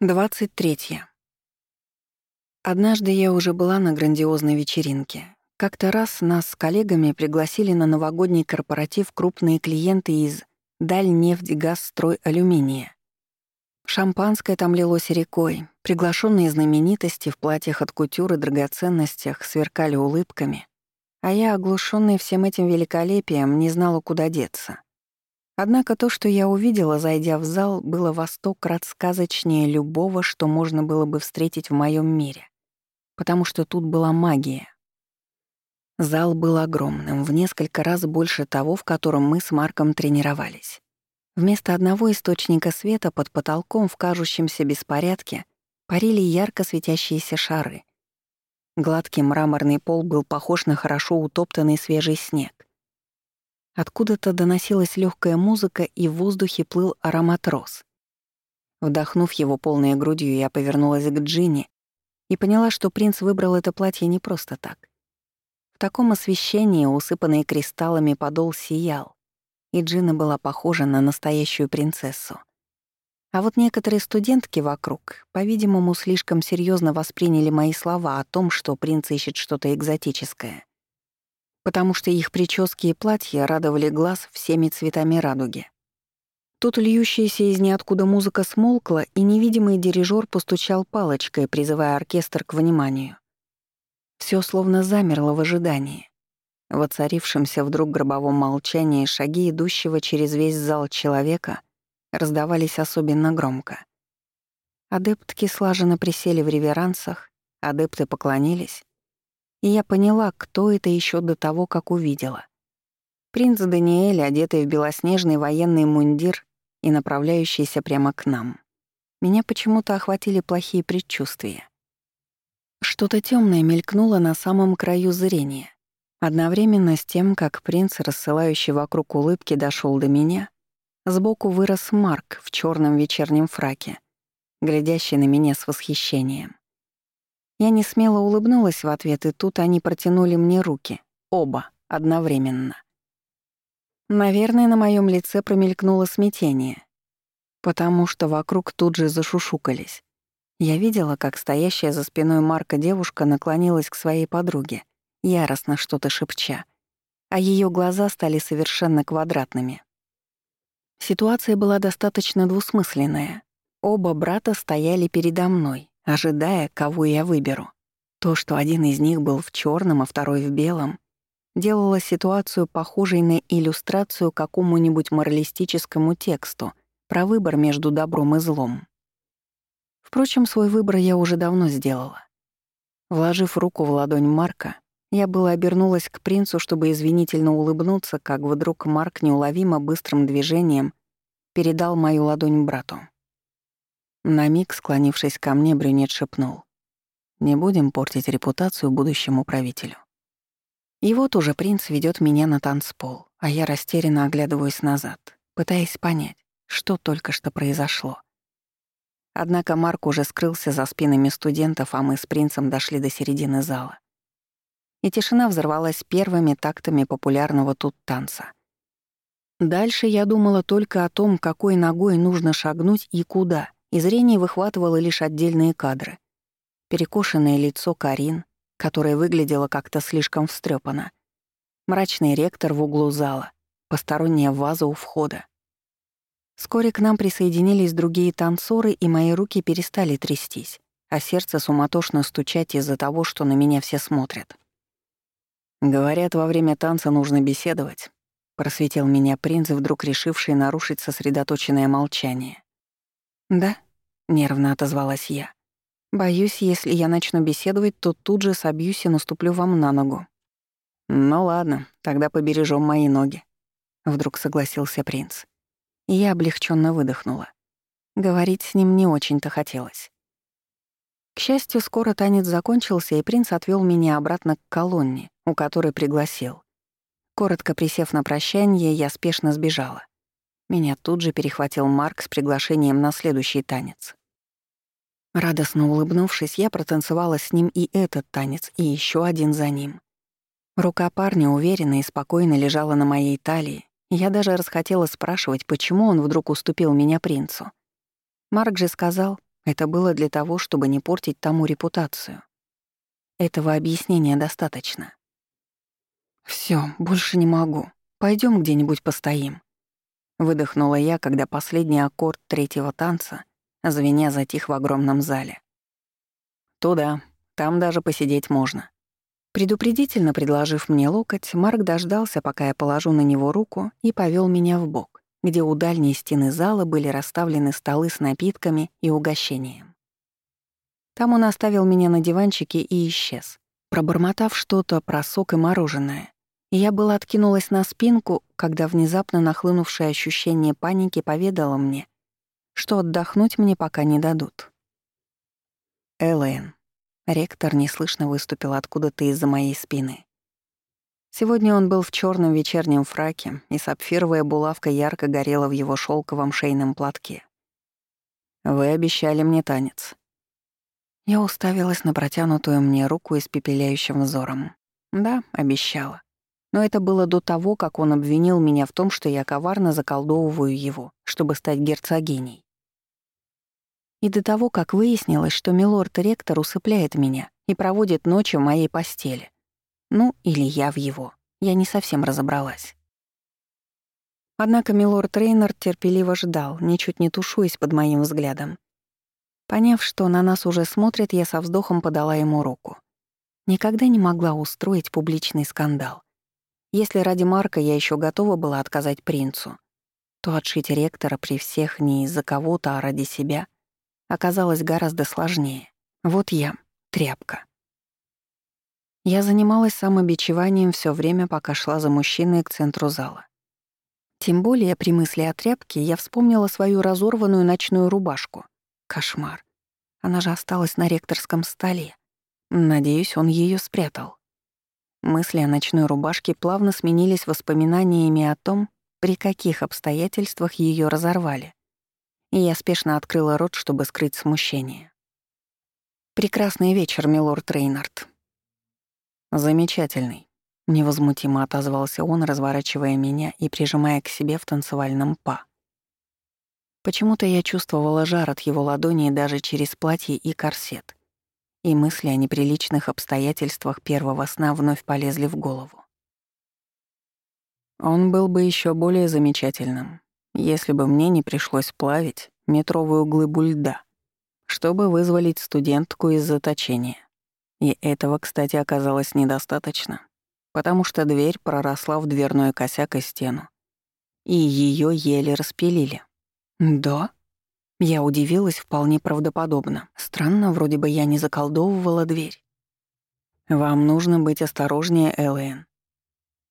23. Однажды я уже была на грандиозной вечеринке. Как-то раз нас с коллегами пригласили на новогодний корпоратив крупные клиенты из Дальнефть-Газстрой Алюминия. Шампанское там лилось рекой, приглашенные знаменитости в платьях от кутюр и драгоценностях сверкали улыбками, а я, оглушенный всем этим великолепием, не знала, куда деться. Однако то, что я увидела, зайдя в зал, было во сто крат сказочнее любого, что можно было бы встретить в моем мире. Потому что тут была магия. Зал был огромным, в несколько раз больше того, в котором мы с Марком тренировались. Вместо одного источника света под потолком в кажущемся беспорядке парили ярко светящиеся шары. Гладкий мраморный пол был похож на хорошо утоптанный свежий снег. Откуда-то доносилась легкая музыка, и в воздухе плыл аромат роз. Вдохнув его полной грудью, я повернулась к Джинни и поняла, что принц выбрал это платье не просто так. В таком освещении, усыпанный кристаллами, подол сиял, и Джина была похожа на настоящую принцессу. А вот некоторые студентки вокруг, по-видимому, слишком серьезно восприняли мои слова о том, что принц ищет что-то экзотическое потому что их прически и платья радовали глаз всеми цветами радуги. Тут льющаяся из ниоткуда музыка смолкла, и невидимый дирижер постучал палочкой, призывая оркестр к вниманию. Все словно замерло в ожидании. В оцарившемся вдруг гробовом молчании шаги идущего через весь зал человека раздавались особенно громко. Адептки слаженно присели в реверансах, адепты поклонились, и я поняла, кто это еще до того, как увидела. Принц Даниэль, одетый в белоснежный военный мундир и направляющийся прямо к нам. Меня почему-то охватили плохие предчувствия. Что-то темное мелькнуло на самом краю зрения. Одновременно с тем, как принц, рассылающий вокруг улыбки, дошел до меня, сбоку вырос Марк в черном вечернем фраке, глядящий на меня с восхищением. Я не смело улыбнулась в ответ, и тут они протянули мне руки. Оба, одновременно. Наверное, на моем лице промелькнуло смятение, потому что вокруг тут же зашушукались. Я видела, как стоящая за спиной Марка девушка наклонилась к своей подруге, яростно что-то шепча, а ее глаза стали совершенно квадратными. Ситуация была достаточно двусмысленная. Оба брата стояли передо мной, ожидая, кого я выберу. То, что один из них был в черном, а второй в белом, делало ситуацию похожей на иллюстрацию какому-нибудь моралистическому тексту про выбор между добром и злом. Впрочем, свой выбор я уже давно сделала. Вложив руку в ладонь Марка, я была обернулась к принцу, чтобы извинительно улыбнуться, как вдруг Марк неуловимо быстрым движением передал мою ладонь брату. На миг, склонившись ко мне, брюнет шепнул. «Не будем портить репутацию будущему правителю». И вот уже принц ведет меня на танцпол, а я растерянно оглядываюсь назад, пытаясь понять, что только что произошло. Однако Марк уже скрылся за спинами студентов, а мы с принцем дошли до середины зала. И тишина взорвалась первыми тактами популярного тут танца. Дальше я думала только о том, какой ногой нужно шагнуть и куда — и зрение выхватывало лишь отдельные кадры. Перекошенное лицо Карин, которое выглядело как-то слишком встрепано, мрачный ректор в углу зала, посторонняя ваза у входа. Вскоре к нам присоединились другие танцоры, и мои руки перестали трястись, а сердце суматошно стучать из-за того, что на меня все смотрят. «Говорят, во время танца нужно беседовать», — просветил меня принц, вдруг решивший нарушить сосредоточенное молчание. «Да», — нервно отозвалась я. «Боюсь, если я начну беседовать, то тут же собьюсь и наступлю вам на ногу». «Ну ладно, тогда побережем мои ноги», — вдруг согласился принц. Я облегченно выдохнула. Говорить с ним не очень-то хотелось. К счастью, скоро танец закончился, и принц отвел меня обратно к колонне, у которой пригласил. Коротко присев на прощание, я спешно сбежала. Меня тут же перехватил Марк с приглашением на следующий танец. Радостно улыбнувшись, я протанцевала с ним и этот танец, и еще один за ним. Рука парня уверенно и спокойно лежала на моей талии, я даже расхотела спрашивать, почему он вдруг уступил меня принцу. Марк же сказал, Это было для того, чтобы не портить тому репутацию. Этого объяснения достаточно. Все, больше не могу. Пойдем где-нибудь постоим. Выдохнула я, когда последний аккорд третьего танца, звеня затих в огромном зале. Туда, там даже посидеть можно. Предупредительно предложив мне локоть, Марк дождался, пока я положу на него руку, и повел меня в бок, где у дальней стены зала были расставлены столы с напитками и угощением. Там он оставил меня на диванчике и исчез, пробормотав что-то про сок и мороженое. Я была откинулась на спинку, когда внезапно нахлынувшее ощущение паники поведало мне, что отдохнуть мне пока не дадут. Элэйн. Ректор неслышно выступил откуда-то из-за моей спины. Сегодня он был в черном вечернем фраке, и сапфировая булавка ярко горела в его шелковом шейном платке. «Вы обещали мне танец». Я уставилась на протянутую мне руку испепеляющим взором. Да, обещала. Но это было до того, как он обвинил меня в том, что я коварно заколдовываю его, чтобы стать герцогиней. И до того, как выяснилось, что милорд-ректор усыпляет меня и проводит ночи в моей постели. Ну, или я в его. Я не совсем разобралась. Однако милорд Рейнард терпеливо ждал, ничуть не тушуясь под моим взглядом. Поняв, что на нас уже смотрят, я со вздохом подала ему руку. Никогда не могла устроить публичный скандал. Если ради Марка я еще готова была отказать принцу, то отшить ректора при всех не из-за кого-то, а ради себя — оказалось гораздо сложнее. Вот я, тряпка. Я занималась самобичеванием все время, пока шла за мужчиной к центру зала. Тем более при мысли о тряпке я вспомнила свою разорванную ночную рубашку. Кошмар. Она же осталась на ректорском столе. Надеюсь, он ее спрятал. Мысли о ночной рубашке плавно сменились воспоминаниями о том, при каких обстоятельствах ее разорвали и я спешно открыла рот, чтобы скрыть смущение. «Прекрасный вечер, милорд Рейнард». «Замечательный», — невозмутимо отозвался он, разворачивая меня и прижимая к себе в танцевальном па. Почему-то я чувствовала жар от его ладони даже через платье и корсет, и мысли о неприличных обстоятельствах первого сна вновь полезли в голову. Он был бы еще более замечательным, если бы мне не пришлось плавить метровую глыбу льда, чтобы вызволить студентку из заточения. И этого, кстати, оказалось недостаточно, потому что дверь проросла в дверной косяк и стену. И ее еле распилили. «Да?» Я удивилась вполне правдоподобно. Странно, вроде бы я не заколдовывала дверь. «Вам нужно быть осторожнее, Элэйн.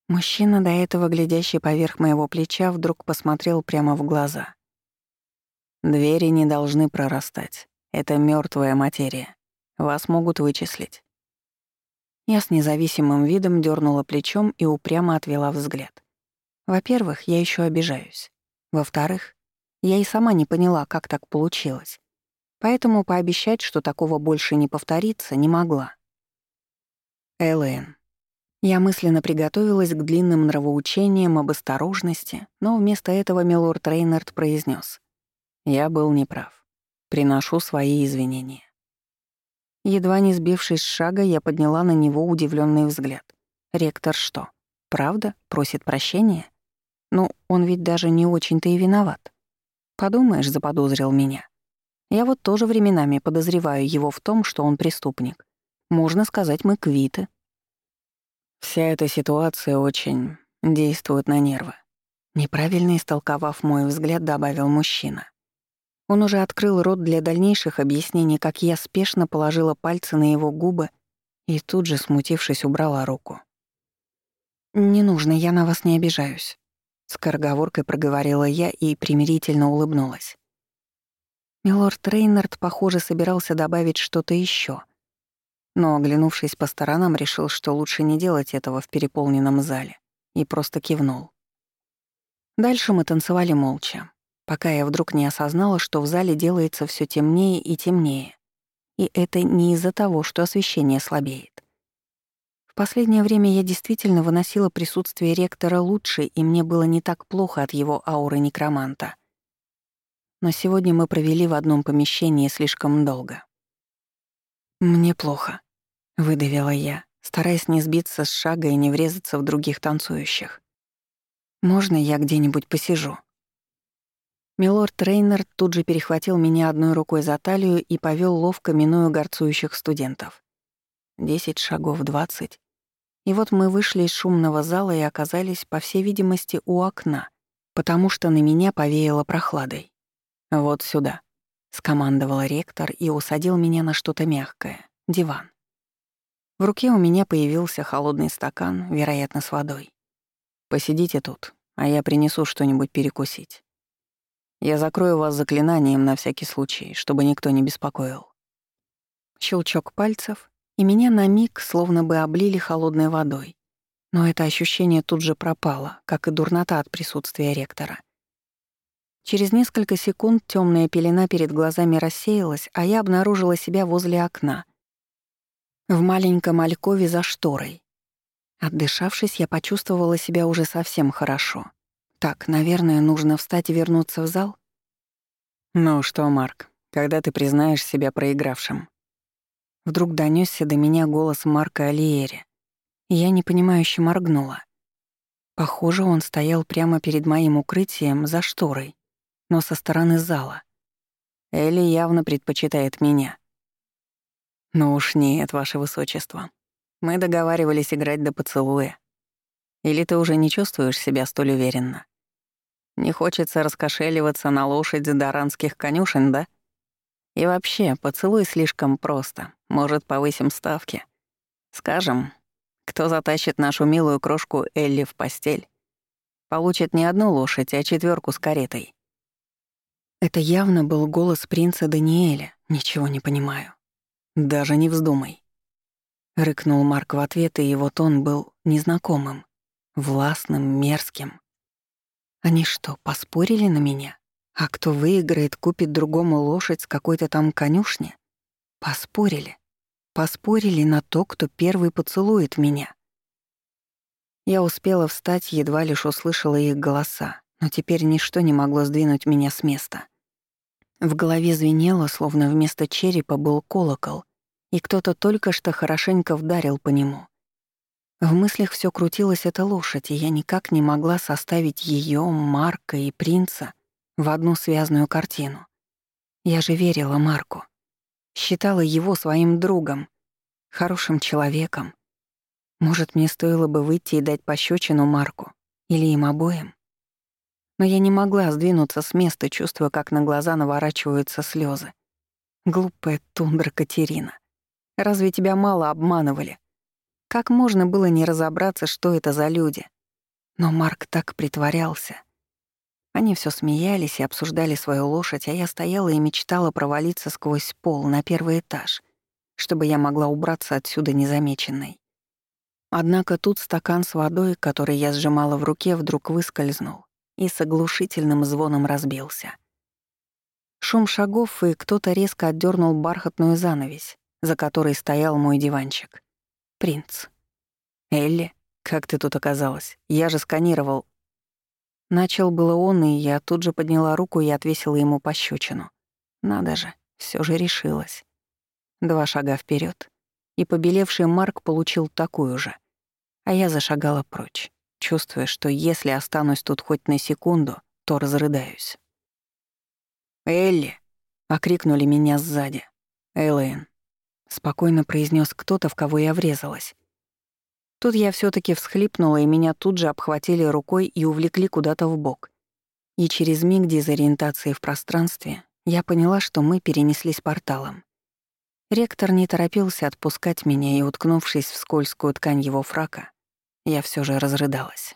Мужчина, до этого глядящий поверх моего плеча, вдруг посмотрел прямо в глаза. «Двери не должны прорастать. Это мертвая материя. Вас могут вычислить». Я с независимым видом дернула плечом и упрямо отвела взгляд. Во-первых, я еще обижаюсь. Во-вторых, я и сама не поняла, как так получилось. Поэтому пообещать, что такого больше не повторится, не могла. Элэйн, я мысленно приготовилась к длинным нравоучениям об осторожности, но вместо этого милорд Рейнард произнес: «Я был неправ. Приношу свои извинения». Едва не сбившись с шага, я подняла на него удивленный взгляд. «Ректор что, правда? Просит прощения? Ну, он ведь даже не очень-то и виноват. Подумаешь, заподозрил меня. Я вот тоже временами подозреваю его в том, что он преступник. Можно сказать, мы квиты». Вся эта ситуация очень действует на нервы. Неправильно истолковав мой взгляд, добавил мужчина. Он уже открыл рот для дальнейших объяснений, как я спешно положила пальцы на его губы и тут же, смутившись, убрала руку. «Не нужно, я на вас не обижаюсь», — скороговоркой проговорила я и примирительно улыбнулась. Милорд Рейнард, похоже, собирался добавить что-то еще, но, оглянувшись по сторонам, решил, что лучше не делать этого в переполненном зале, и просто кивнул. Дальше мы танцевали молча, пока я вдруг не осознала, что в зале делается все темнее и темнее. И это не из-за того, что освещение слабеет. Последнее время я действительно выносила присутствие ректора лучше, и мне было не так плохо от его ауры некроманта. но сегодня мы провели в одном помещении слишком долго. «Мне плохо», — выдавила я, стараясь не сбиться с шага и не врезаться в других танцующих. «Можно я где-нибудь посижу?» Милорд Трейнер тут же перехватил меня одной рукой за талию и повел ловко, минуя горцующих студентов. Десять шагов, двадцать. И вот мы вышли из шумного зала и оказались, по всей видимости, у окна, потому что на меня повеяло прохладой. «Вот сюда», — скомандовал ректор и усадил меня на что-то мягкое — диван. В руке у меня появился холодный стакан, вероятно, с водой. «Посидите тут, а я принесу что-нибудь перекусить. Я закрою вас заклинанием на всякий случай, чтобы никто не беспокоил». Щелчок пальцев, и меня на миг словно бы облили холодной водой. Но это ощущение тут же пропало, как и дурнота от присутствия ректора. Через несколько секунд темная пелена перед глазами рассеялась, а я обнаружила себя возле окна. В маленьком алькове за шторой. Отдышавшись, я почувствовала себя уже совсем хорошо. Так, наверное, нужно встать и вернуться в зал? «Ну что, Марк, когда ты признаешь себя проигравшим?» Вдруг донесся до меня голос Марка Алиери. Я непонимающе моргнула. Похоже, он стоял прямо перед моим укрытием за шторой но со стороны зала. Элли явно предпочитает меня. Ну уж нет, ваше высочество. Мы договаривались играть до поцелуя. Или ты уже не чувствуешь себя столь уверенно? Не хочется раскошеливаться на лошадь даранских конюшен, да? И вообще, поцелуй слишком просто. Может, повысим ставки? Скажем, кто затащит нашу милую крошку Элли в постель, получит не одну лошадь, а четверку с каретой. Это явно был голос принца Даниэля. Ничего не понимаю. Даже не вздумай. Рыкнул Марк в ответ, и его тон был незнакомым, властным, мерзким. Они что, поспорили на меня? А кто выиграет, купит другому лошадь с какой-то там конюшни? Поспорили. Поспорили на то, кто первый поцелует меня. Я успела встать, едва лишь услышала их голоса но теперь ничто не могло сдвинуть меня с места. В голове звенело, словно вместо черепа был колокол, и кто-то только что хорошенько вдарил по нему. В мыслях все крутилась эта лошадь, и я никак не могла составить ее, Марка и принца в одну связную картину. Я же верила Марку. Считала его своим другом, хорошим человеком. Может, мне стоило бы выйти и дать пощечину Марку или им обоим? но я не могла сдвинуться с места, чувствуя, как на глаза наворачиваются слезы. Глупая тундра Катерина. Разве тебя мало обманывали? Как можно было не разобраться, что это за люди? Но Марк так притворялся. Они все смеялись и обсуждали свою лошадь, а я стояла и мечтала провалиться сквозь пол на первый этаж, чтобы я могла убраться отсюда незамеченной. Однако тут стакан с водой, который я сжимала в руке, вдруг выскользнул и с оглушительным звоном разбился. Шум шагов, и кто-то резко отдернул бархатную занавесь, за которой стоял мой диванчик. Принц. «Элли, как ты тут оказалась? Я же сканировал...» Начал было он, и я тут же подняла руку и отвесила ему пощечину. Надо же, все же решилась. Два шага вперед, и побелевший Марк получил такую же, а я зашагала прочь чувствуя, что если останусь тут хоть на секунду, то разрыдаюсь. «Элли!» — окрикнули меня сзади. «Элэйн!» — спокойно произнес кто-то, в кого я врезалась. Тут я все таки всхлипнула, и меня тут же обхватили рукой и увлекли куда-то в бок. И через миг дезориентации в пространстве я поняла, что мы перенеслись порталом. Ректор не торопился отпускать меня, и, уткнувшись в скользкую ткань его фрака, я все же разрыдалась.